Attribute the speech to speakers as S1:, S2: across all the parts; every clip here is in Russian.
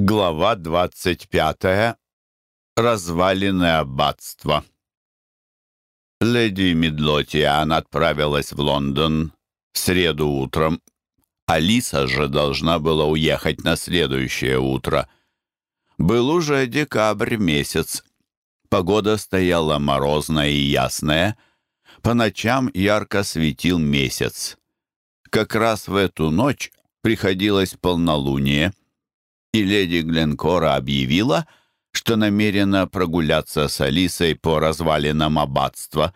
S1: Глава 25. Разваленное аббатство. Леди Медлотиан отправилась в Лондон в среду утром. Алиса же должна была уехать на следующее утро. Был уже декабрь месяц. Погода стояла морозная и ясная. По ночам ярко светил месяц. Как раз в эту ночь приходилось полнолуние — и леди Гленкора объявила, что намерена прогуляться с Алисой по развалинам аббатства.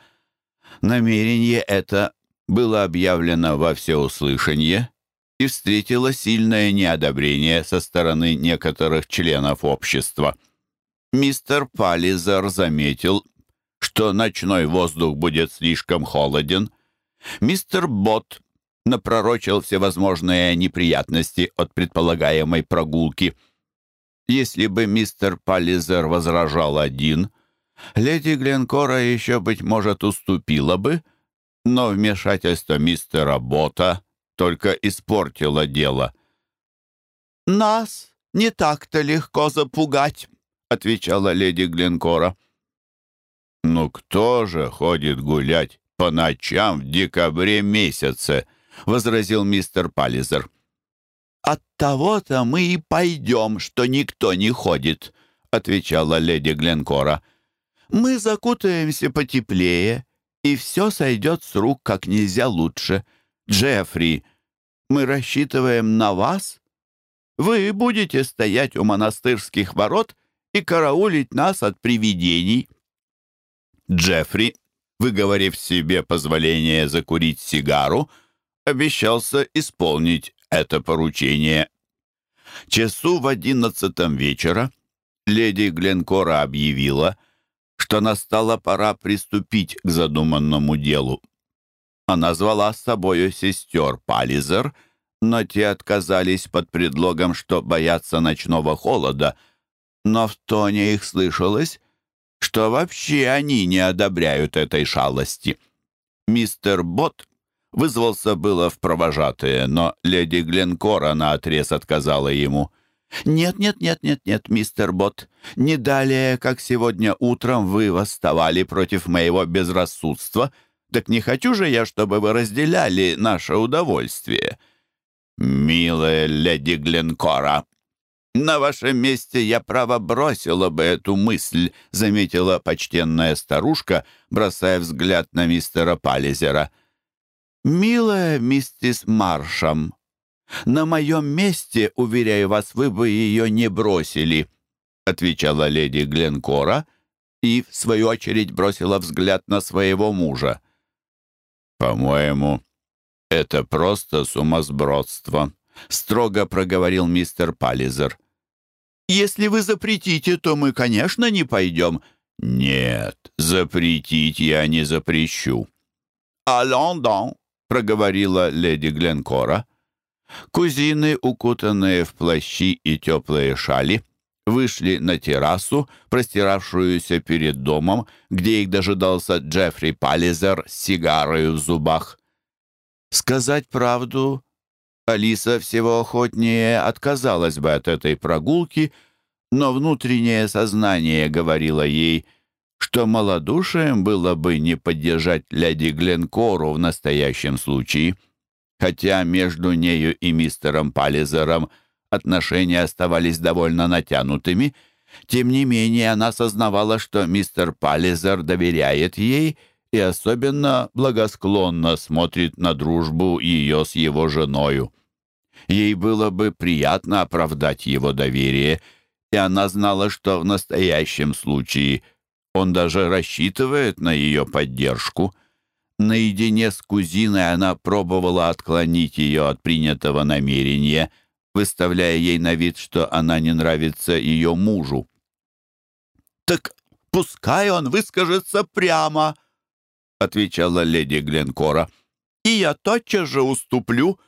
S1: Намерение это было объявлено во всеуслышание и встретило сильное неодобрение со стороны некоторых членов общества. Мистер Паллизер заметил, что ночной воздух будет слишком холоден. Мистер Бот напророчил всевозможные неприятности от предполагаемой прогулки. Если бы мистер Паллизер возражал один, леди Гленкора еще, быть может, уступила бы, но вмешательство мистера Бота только испортило дело. «Нас не так-то легко запугать», — отвечала леди Гленкора. «Ну кто же ходит гулять по ночам в декабре месяце?» — возразил мистер Паллизер. «От того-то мы и пойдем, что никто не ходит», — отвечала леди Гленкора. «Мы закутаемся потеплее, и все сойдет с рук как нельзя лучше. Джеффри, мы рассчитываем на вас. Вы будете стоять у монастырских ворот и караулить нас от привидений». Джеффри, выговорив себе позволение закурить сигару, — обещался исполнить это поручение. Часу в одиннадцатом вечера леди Гленкора объявила, что настала пора приступить к задуманному делу. Она звала с собою сестер Пализер, но те отказались под предлогом, что боятся ночного холода, но в тоне их слышалось, что вообще они не одобряют этой шалости. Мистер Бот Вызвался было в провожатые, но леди Гленкора наотрез отказала ему. «Нет-нет-нет-нет-нет, мистер Бот, не далее, как сегодня утром вы восставали против моего безрассудства, так не хочу же я, чтобы вы разделяли наше удовольствие». «Милая леди Гленкора», «На вашем месте я, право, бросила бы эту мысль», — заметила почтенная старушка, бросая взгляд на мистера Пализера. «Милая миссис Маршам, на моем месте, уверяю вас, вы бы ее не бросили», отвечала леди Гленкора и, в свою очередь, бросила взгляд на своего мужа. «По-моему, это просто сумасбродство», строго проговорил мистер Паллизер. «Если вы проговорила леди Гленкора. Кузины, укутанные в плащи и теплые шали, вышли на террасу, простиравшуюся перед домом, где их дожидался Джеффри Паллизер с сигарой в зубах. Сказать правду, Алиса всего охотнее отказалась бы от этой прогулки, но внутреннее сознание говорило ей — что малодушием было бы не поддержать леди Гленкору в настоящем случае, хотя между нею и мистером Паллизером отношения оставались довольно натянутыми, тем не менее она сознавала, что мистер Паллизер доверяет ей и особенно благосклонно смотрит на дружбу ее с его женою. Ей было бы приятно оправдать его доверие, и она знала, что в настоящем случае – он даже рассчитывает на ее поддержку. Наедине с кузиной она пробовала отклонить ее от принятого намерения, выставляя ей на вид, что она не нравится ее мужу. «Так пускай он выскажется прямо», — отвечала леди Гленкора. «И я тотчас же уступлю,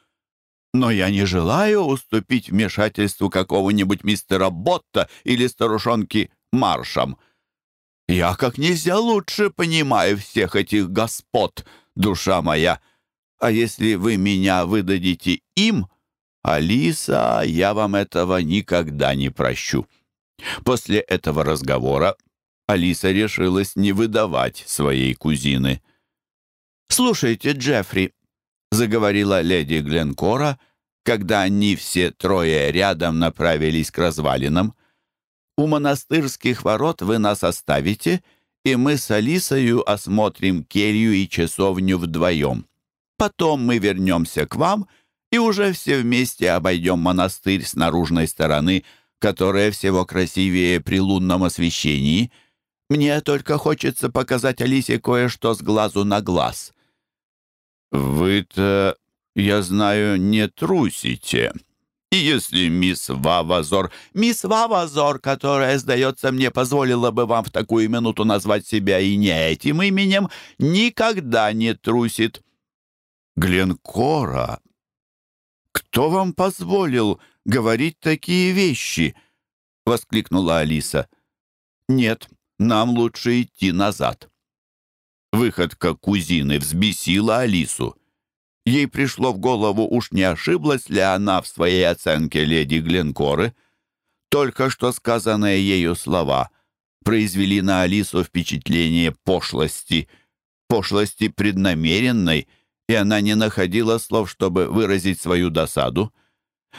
S1: но я не желаю уступить вмешательству какого-нибудь мистера Ботта или старушонки Маршам». Я как нельзя лучше понимаю всех этих господ, душа моя. А если вы меня выдадите им, «Алиса, я вам этого никогда не прощу». После этого разговора Алиса решилась не выдавать своей кузины. «Слушайте, Джеффри», — заговорила леди Гленкора, когда они все трое рядом направились к развалинам. «У монастырских ворот вы нас оставите, и мы с Алисою осмотрим келью и часовню вдвоем.
S2: если мисс Вавазор...
S1: Мисс Вавазор, которая, сдается мне, позволила бы вам в такую минуту назвать себя и не этим именем, никогда не трусит.
S2: Гленкора, кто вам позволил говорить такие вещи? Воскликнула Алиса.
S1: Нет, нам лучше идти назад.
S2: Выходка кузины взбесила Алису. Ей пришло в голову, уж не ошиблась ли она в своей оценке леди Гленкоры. Только что сказанные ею слова произвели на Алису впечатление пошлости, пошлости преднамеренной — и она не находила слов, чтобы выразить свою досаду.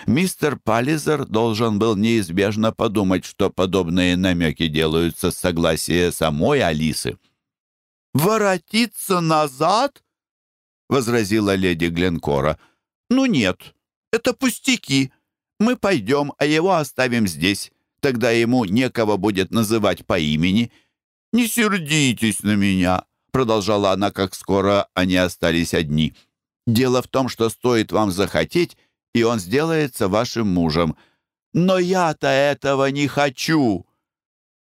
S2: Мистер Паллизер должен был неизбежно подумать, что подобные намеки делаются с согласия самой Алисы.
S1: «Воротиться назад?» — возразила леди Гленкора. «Ну нет, это пустяки. Мы пойдем, а его оставим здесь. Тогда ему некого будет называть по имени. Не сердитесь на меня продолжала она, как скоро они остались одни. «Дело в том, что стоит вам захотеть, и он сделается вашим мужем. Но я-то этого не хочу!»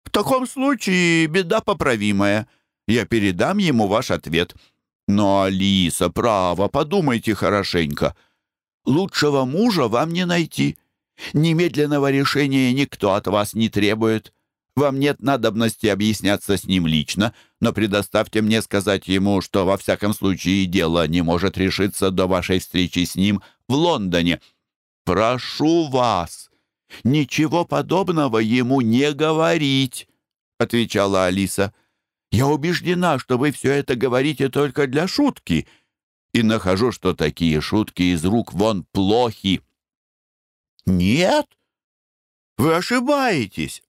S1: «В таком случае беда поправимая. Я передам ему ваш ответ». Но Алиса, право, подумайте хорошенько. Лучшего мужа вам не найти. Немедленного решения никто от вас не требует. Вам нет надобности объясняться с ним лично, но предоставьте мне сказать ему, что во всяком случае дело не может решиться до вашей встречи с ним в Лондоне. Прошу вас, ничего подобного ему не говорить, отвечала Алиса. — я убеждена, что вы все это говорите только для шутки, и нахожу, что такие шутки из рук вон плохи». «Нет? Вы ошибаетесь.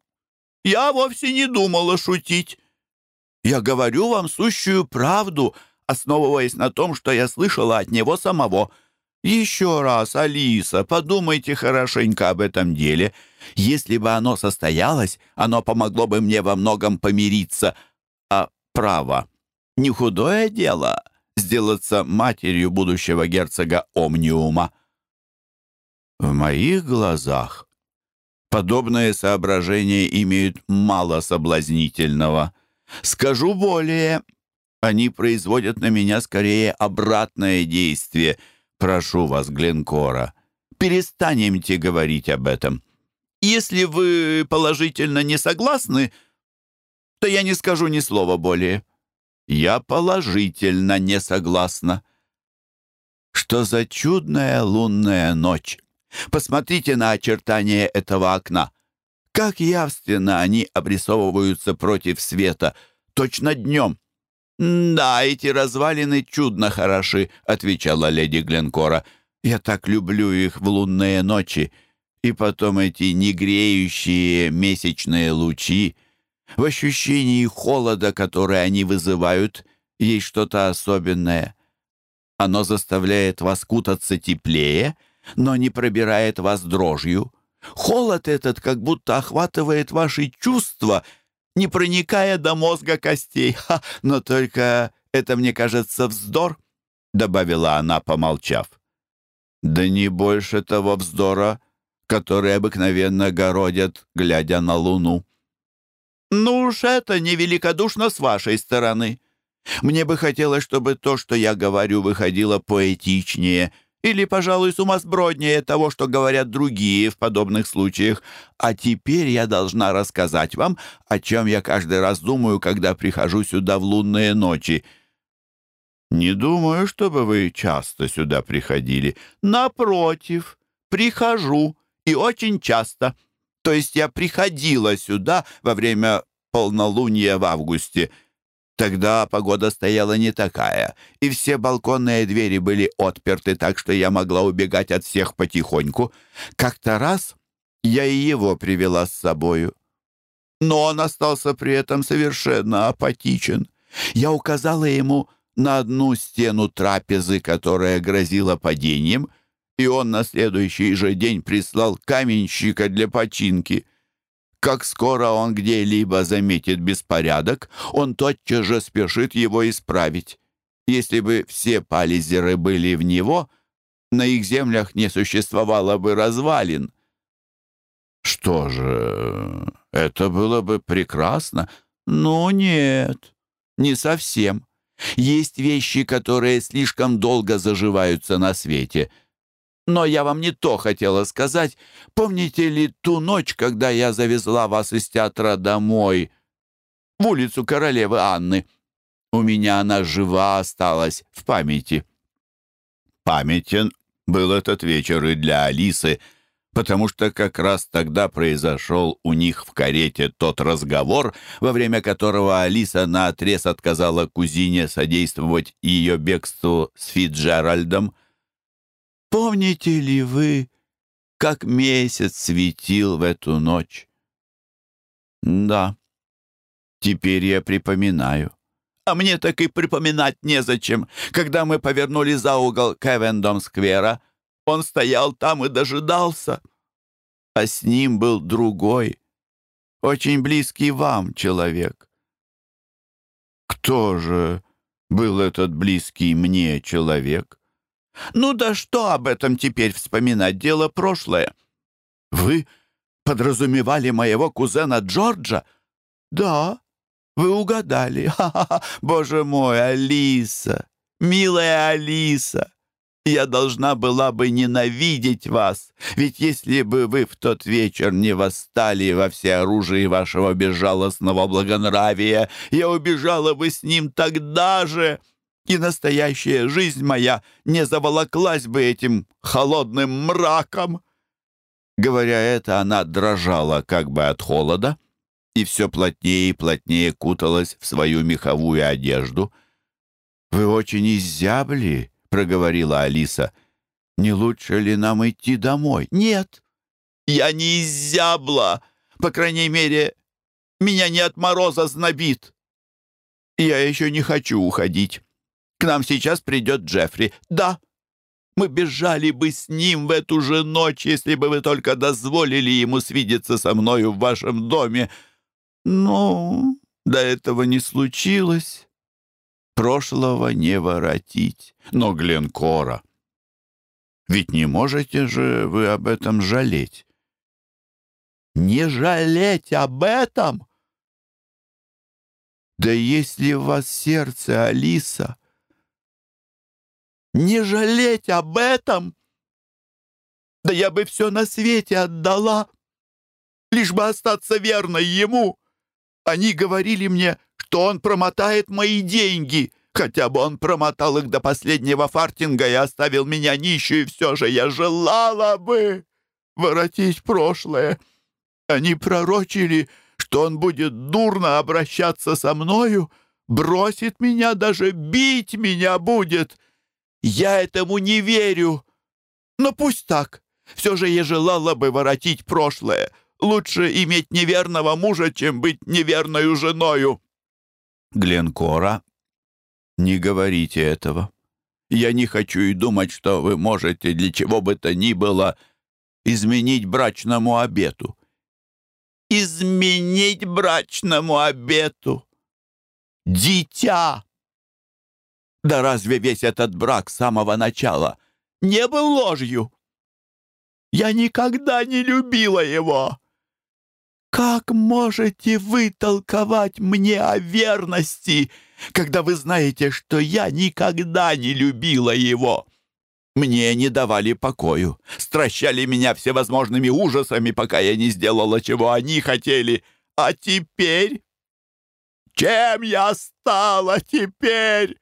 S1: Я вовсе не думала шутить. Я говорю вам сущую правду, основываясь на том, что я слышала от него самого». «Еще раз, Алиса, подумайте хорошенько об этом деле. Если бы оно состоялось, оно помогло бы мне во многом помириться, а право. Не худое дело сделаться матерью будущего герцога Омниума. В моих глазах подобные соображения имеют мало соблазнительного. Скажу более, они производят на меня скорее обратное действие. Прошу вас, Гленкора, перестанемте говорить об этом. Если вы положительно не согласны, — что я не скажу ни слова более. Я положительно не согласна. Что за чудная лунная ночь! Посмотрите на очертания этого окна. Как явственно они обрисовываются против света, точно днем. «Да, эти развалины чудно хороши», — отвечала леди Гленкора. «Я так люблю их в лунные ночи. И потом эти негреющие месячные лучи». В ощущении холода, который они вызывают, есть что-то особенное. Оно заставляет вас кутаться теплее, но не пробирает вас дрожью. Холод этот как будто охватывает ваши чувства, не проникая до мозга костей. Ха, но только это, мне кажется, вздор, — добавила она, помолчав. Да не больше того вздора, который обыкновенно городят, глядя на луну. «Ну уж это невеликодушно с вашей стороны. Мне бы хотелось, чтобы то, что я говорю, выходило поэтичнее» или, пожалуй, сумасброднее того, что говорят другие в подобных случаях. А теперь я должна рассказать
S2: То есть я приходила сюда во время полнолуния в августе. Тогда погода стояла не такая, и все балконные двери были отперты, так что я могла убегать от всех потихоньку. Как-то раз я и его привела с собою. Но он остался при этом совершенно апатичен. Я указала ему на одну стену трапезы, которая грозила падением — и он на следующий же день прислал каменщика для починки. Как скоро он где-либо заметит беспорядок, он тотчас же спешит его исправить. Если бы все пализеры были в него, на их землях не существовало бы развалин. Что же, это было бы прекрасно. Но ну, нет, не совсем. Есть вещи, которые слишком долго заживаются на свете — Но я вам не то хотела сказать. Помните ли ту ночь, когда я завезла вас из театра домой, в улицу королевы Анны? У меня она жива осталась в памяти.
S1: Памятен был этот вечер и для Алисы, потому что как раз тогда произошел у них в карете тот разговор, во время которого Алиса наотрез отказала кузине содействовать ее бегству с Фитджеральдом.
S2: «Помните ли вы, как месяц светил в эту ночь?» «Да, теперь я припоминаю. А мне так и припоминать незачем. Когда мы повернули за угол Кевендом-сквера, он стоял там и дожидался. А с ним был другой, очень близкий вам Ну да что об этом теперь вспоминать? Дело прошлое. Вы подразумевали моего кузена Джорджа? Да, вы угадали. Ха-ха-ха, боже мой, Алиса, милая Алиса. Я должна была бы ненавидеть вас, ведь если бы вы в тот вечер не восстали во всеоружии вашего безжалостного благонравия, я убежала бы с ним тогда же!» и настоящая жизнь моя не К нам сейчас придет Джеффри. Да, мы бежали бы с ним в эту же ночь, если бы вы только дозволили ему свидеться со мною в вашем доме. Но ну, до этого не случилось. Прошлого не воротить. Но Гленкора... Ведь не можете же вы об этом жалеть. Не жалеть об этом? Да если в вас сердце, Алиса, не жалеть об этом? Да я бы все на свете отдала, лишь бы остаться верной ему. Они говорили мне, что он промотает мои деньги. Хотя бы он промотал их до последнего фартинга и оставил меня нищую, все же я желала бы воротить прошлое. Они пророчили, что он будет дурно обращаться со мною, бросит меня, даже бить меня будет. Я этому не верю. Но пусть так. Все же я желала бы воротить прошлое. Лучше иметь неверного мужа, чем быть неверною женою. Гленкора, не говорите этого. Я не хочу Да разве весь этот брак с самого начала не был ложью? Я никогда не любила его. Как можете вы толковать мне о верности, когда вы знаете, что я никогда не любила его?» Мне не давали покою, стращали меня всевозможными ужасами, пока я не сделала, чего они хотели. А теперь? Чем я стала теперь?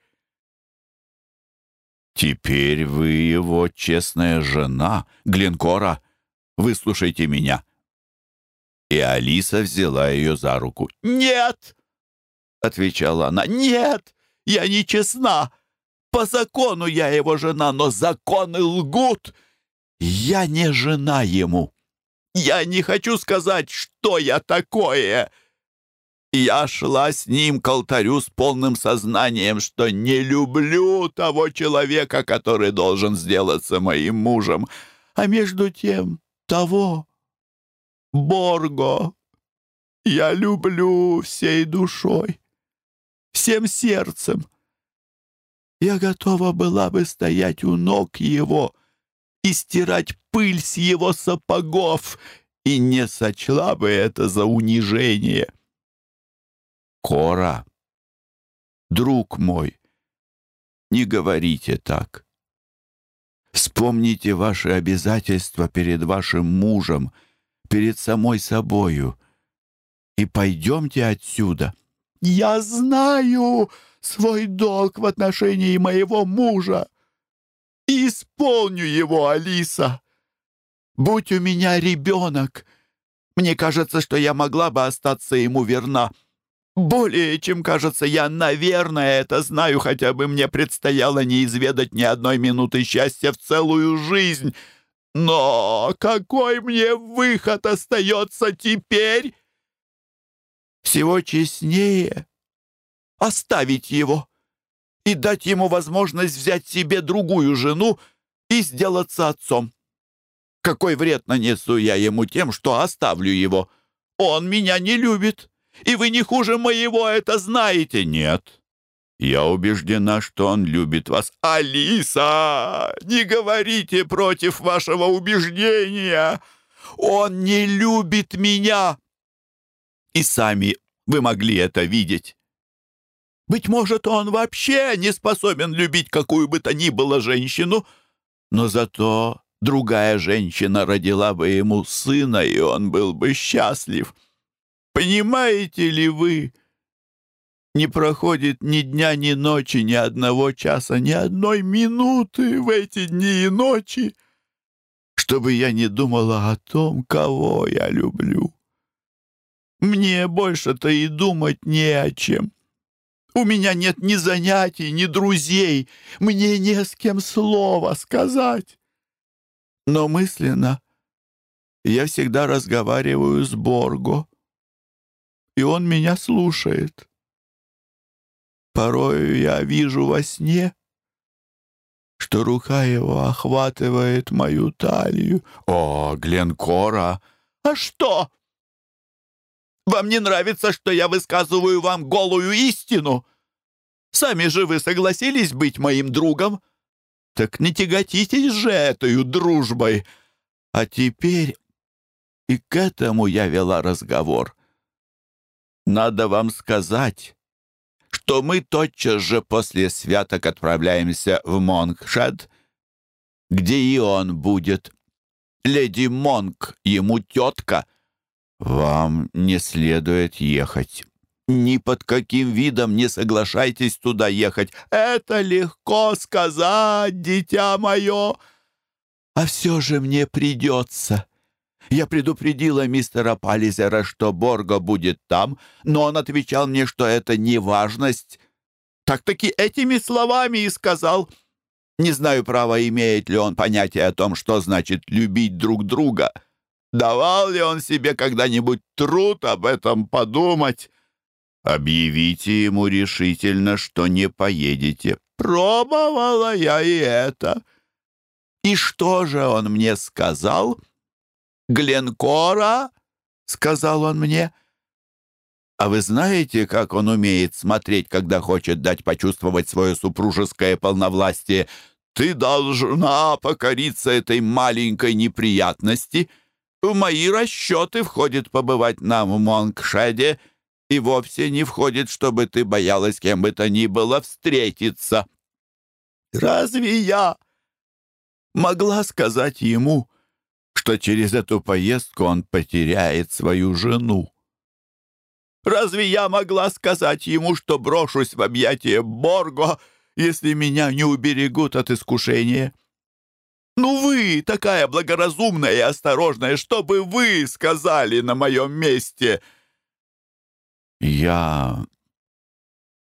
S2: «Теперь вы его честная жена, Глинкора. Выслушайте меня». И Алиса взяла ее за руку.
S1: «Нет!» — отвечала она. «Нет! Я не честна! По закону я его жена, но законы лгут! Я не жена ему! Я не хочу сказать, что я такое!» Я шла с ним к алтарю с полным сознанием, что не люблю того человека, который должен сделаться моим мужем, а между тем того, Борго, я люблю всей душой, всем сердцем. Я готова
S2: кора. Друг мой, не говорите так. Вспомните ваши обязательства перед вашим мужем, перед самой собою, и пойдемте отсюда.
S1: Я знаю свой долг в отношении моего мужа и исполню его, Алиса. Будь у меня ребенок, мне кажется, что я могла бы остаться ему верна». Более чем кажется, я, наверное, и вы не хуже моего это знаете, нет.
S2: Я убеждена, что он любит вас.
S1: Алиса, не говорите против вашего убеждения. Он не любит меня. И сами вы могли это видеть. Быть может, он вообще не способен любить какую бы то ни было женщину, но зато другая женщина родила бы ему сына, и он был бы счастлив. Понимаете ли вы, не проходит ни дня, ни ночи, ни одного часа, ни одной минуты в эти дни и ночи, чтобы я не думала о том, кого я люблю. Мне больше-то и думать не о чем. У меня нет ни занятий, ни друзей, мне не с кем слова сказать. Но мысленно я всегда разговариваю с Борго. и он меня слушает. Порою я вижу во сне, что рука его охватывает мою талию.
S2: О, Гленкора!
S1: А что? Вам не нравится, что я высказываю вам голую истину? Сами же вы согласились быть надо вам сказать, что мы тотчас же после святок отправляемся в Монкшед, где и он будет. Леди Монк ему тетка. Вам не следует ехать. Ни под каким видом не соглашайтесь туда ехать. Это легко сказать, дитя мое. А все же мне придется». Я предупредила мистера Паллизера, что Борго будет там, но он отвечал мне, что это не важность. Так-таки этими словами и сказал. Не знаю, право, имеет ли он понятие о том, что значит любить друг друга. Давал ли он себе когда-нибудь труд об этом подумать?
S2: Объявите ему решительно, что не поедете.
S1: Пробовала я и это. И что же он мне сказал?» Гленкора?» — сказал он мне. что через эту поездку он потеряет свою жену. Разве я могла сказать ему, что брошусь в объятия Борго,
S2: если меня не уберегут от искушения? Ну вы, такая благоразумная и осторожная, что бы вы сказали на моем месте?
S1: Я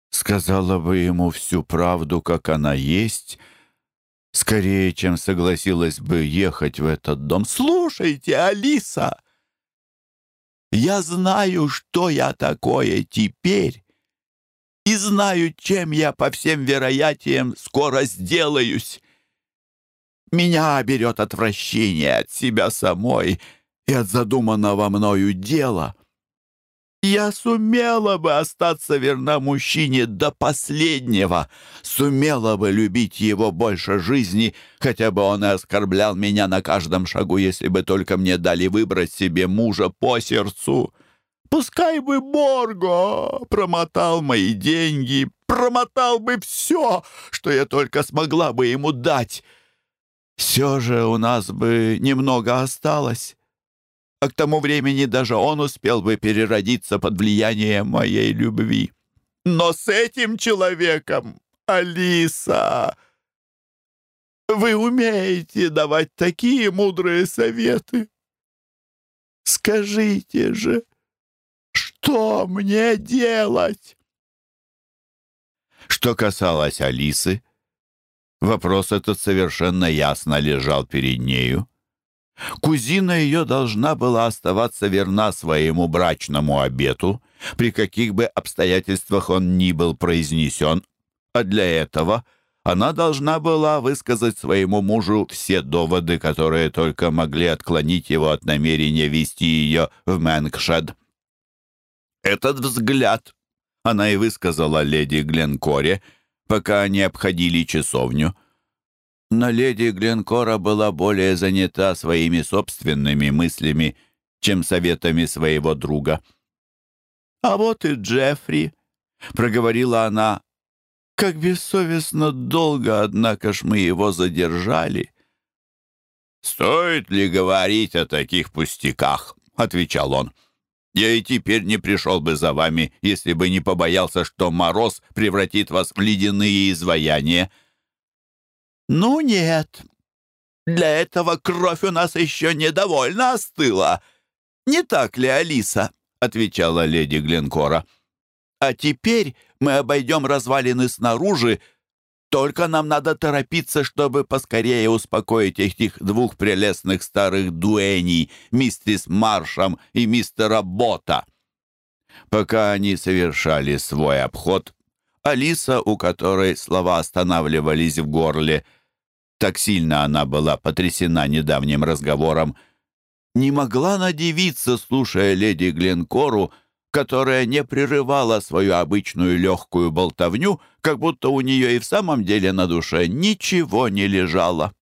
S1: сказала бы ему всю правду, как она есть, — Скорее, чем согласилась бы ехать в этот дом.
S2: «Слушайте, Алиса, я знаю, что я такое теперь, и знаю, чем я по всем вероятиям скоро сделаюсь. Меня берет отвращение от себя самой и от задуманного мною дела». Я сумела бы остаться верна мужчине до последнего, сумела бы любить его больше жизни, хотя бы он и оскорблял меня на каждом шагу, если бы только мне дали выбрать себе мужа по сердцу. Пускай бы Борго промотал мои деньги, промотал бы все, что я только смогла бы ему дать. Все же у нас бы немного осталось а к тому времени даже он успел бы переродиться под влиянием моей любви. Но с этим человеком, Алиса, вы умеете давать такие мудрые советы. Скажите же, что мне делать?
S1: Что касалось Алисы, вопрос этот совершенно ясно лежал перед нею. Кузина ее должна была оставаться верна своему брачному обету, при каких бы обстоятельствах он ни был произнесен, а для этого она должна была высказать своему мужу все доводы, которые только могли отклонить его от намерения вести ее в Мэнкшед. Этот взгляд она и высказала леди Гленкоре, пока они обходили часовню — но леди Гленкора была более занята своими собственными мыслями, чем советами своего друга.
S2: «А вот и Джеффри», — проговорила она. «Как бессовестно долго, однако ж, мы его задержали».
S1: «Стоит ли говорить о таких пустяках?» — отвечал он. «Я и теперь не пришел бы за вами, если бы не побоялся, что мороз превратит вас в ледяные изваяния».
S2: «Ну нет, для этого кровь у нас еще недовольно остыла. Не так ли, Алиса?» — отвечала леди Гленкора. «А теперь мы обойдем развалины снаружи, только нам надо торопиться, чтобы поскорее успокоить этих двух прелестных старых дуэней, миссис Маршем и мистера Бота». Пока они совершали свой обход, Алиса, у которой слова останавливались в горле, — так сильно она была потрясена недавним разговором. Не могла надевиться, слушая леди Гленкору, которая не прерывала свою обычную легкую болтовню, как будто у нее и в самом деле на душе ничего не лежало.